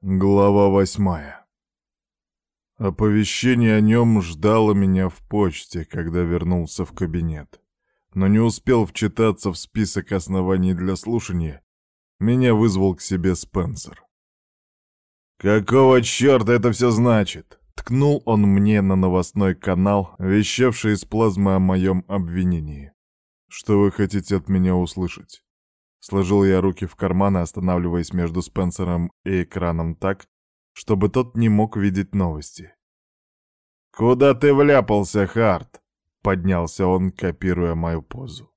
Глава восьмая. Оповещение о нем ждало меня в почте, когда вернулся в кабинет. Но не успел вчитаться в список оснований для слушания. Меня вызвал к себе Спенсер. «Какого черта это все значит?» Ткнул он мне на новостной канал, вещавший из плазмы о моем обвинении. «Что вы хотите от меня услышать?» Сложил я руки в карманы, останавливаясь между Спенсером и экраном так, чтобы тот не мог видеть новости. «Куда ты вляпался, Харт?» — поднялся он, копируя мою позу.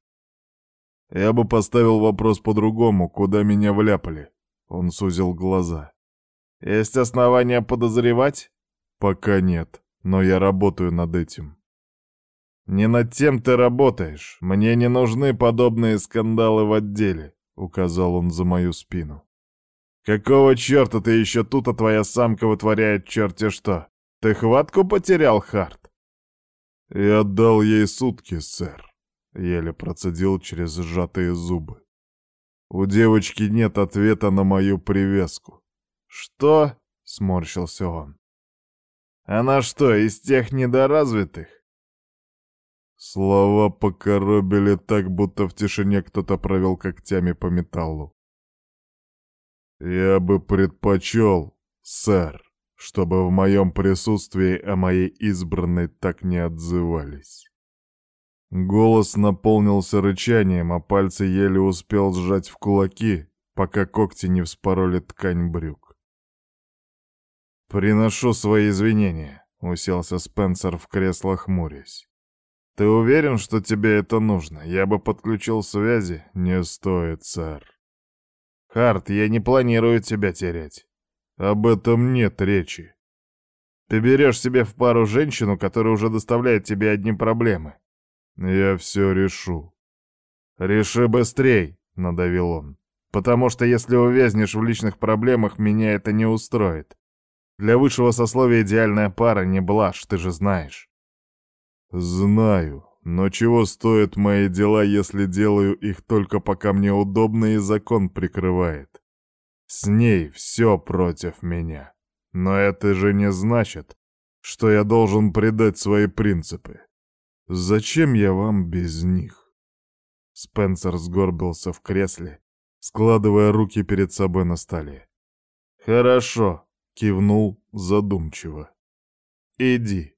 «Я бы поставил вопрос по-другому, куда меня вляпали?» Он сузил глаза. «Есть основания подозревать?» «Пока нет, но я работаю над этим». «Не над тем ты работаешь. Мне не нужны подобные скандалы в отделе», — указал он за мою спину. «Какого черта ты еще тут, а твоя самка вытворяет черти что? Ты хватку потерял, Харт?» «Я отдал ей сутки, сэр», — еле процедил через сжатые зубы. «У девочки нет ответа на мою привязку». «Что?» — сморщился он. «Она что, из тех недоразвитых?» Слова покоробили так, будто в тишине кто-то провел когтями по металлу. «Я бы предпочел, сэр, чтобы в моем присутствии о моей избранной так не отзывались». Голос наполнился рычанием, а пальцы еле успел сжать в кулаки, пока когти не вспороли ткань брюк. «Приношу свои извинения», — уселся Спенсер в кресло, хмурясь. «Ты уверен, что тебе это нужно? Я бы подключил связи». «Не стоит, сэр». «Харт, я не планирую тебя терять». «Об этом нет речи». «Ты берешь себе в пару женщину, которая уже доставляет тебе одни проблемы». «Я все решу». «Реши быстрей», — надавил он. «Потому что если увязнешь в личных проблемах, меня это не устроит. Для высшего сословия идеальная пара не блажь, ты же знаешь». «Знаю, но чего стоят мои дела, если делаю их только пока мне удобно и закон прикрывает? С ней все против меня. Но это же не значит, что я должен предать свои принципы. Зачем я вам без них?» Спенсер сгорбился в кресле, складывая руки перед собой на столе. «Хорошо», — кивнул задумчиво. «Иди».